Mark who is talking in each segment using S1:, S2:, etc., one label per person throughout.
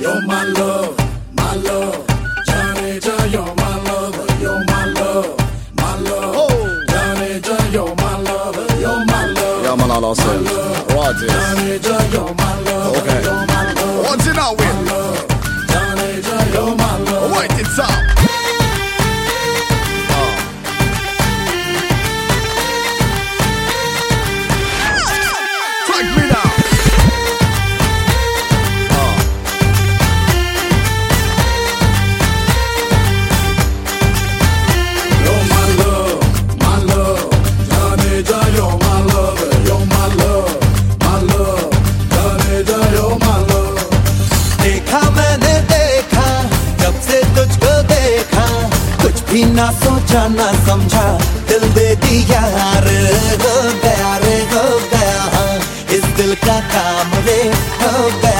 S1: You're my love, my love. Johnny, John, you're my lover. You're my love, my love.
S2: Oh.
S1: You're my lover. You're my love.
S2: Ja man alla ser. What is?
S1: You're my.
S2: Okay.
S1: You're my love.
S2: What's it now with?
S1: You're my love.
S2: Wait it's up.
S3: तुझको देखा। कुछ भी ना सोचा, ना समझा। दिल दे दिया रे हो गया रे, हो गया। इस दिल का काम रे, हो गया।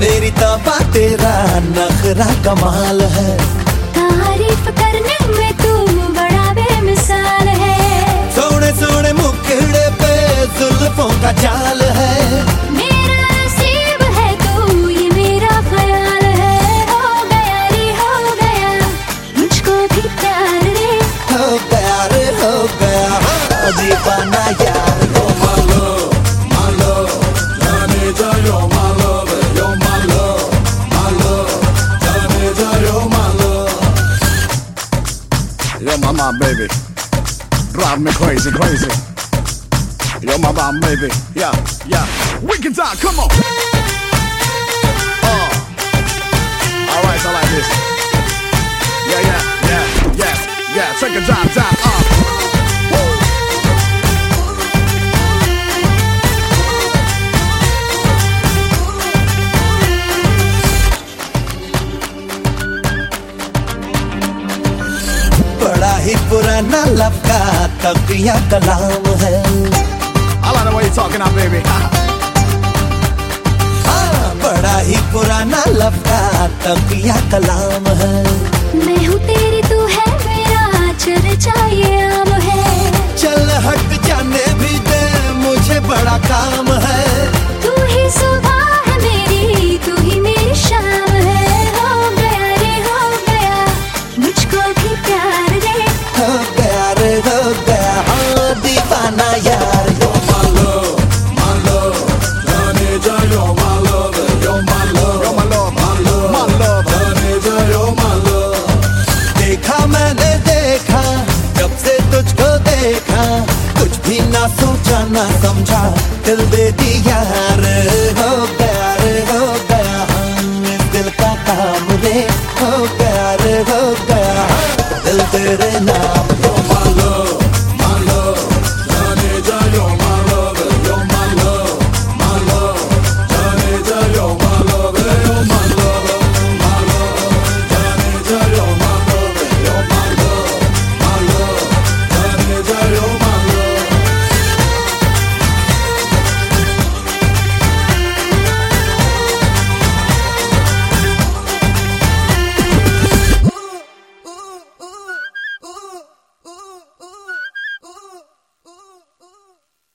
S3: मेरी तौबा तेरा नखरा कमाल है।
S4: तारीफ़ करने में तू बड़ा बेमिसाल है।
S3: सोने सोने मुखड़े पे जुल्फों का जाल है।
S4: मेरा नसीब है तू ये मेरा ख्याल है। हो गया रे हो गया मुझको भी प्यार रे।
S3: हो गया रे हो गया हाँ, दीवाना
S1: my
S2: baby. Drive me crazy, crazy. You're my mom, baby. Yeah, yeah. Wicked time, come on. Oh. All right, I like this. Yeah, yeah, yeah, yeah, yeah. Take a time, time. Uh.
S3: बड़ा ही पुराना लबका तकिया कलाम है
S2: I you're talking baby.
S3: हाँ, बड़ा ही पुराना लबका तकिया कलाम है
S4: मैं हूँ तेरी तू है मेरा
S3: चल ये ना सोचा ना समझा। दिल दे दिया रे हो गया रे हो गया हम दिल का काम रे हो गया रे हो गया हाँ, दिल तेरे नाम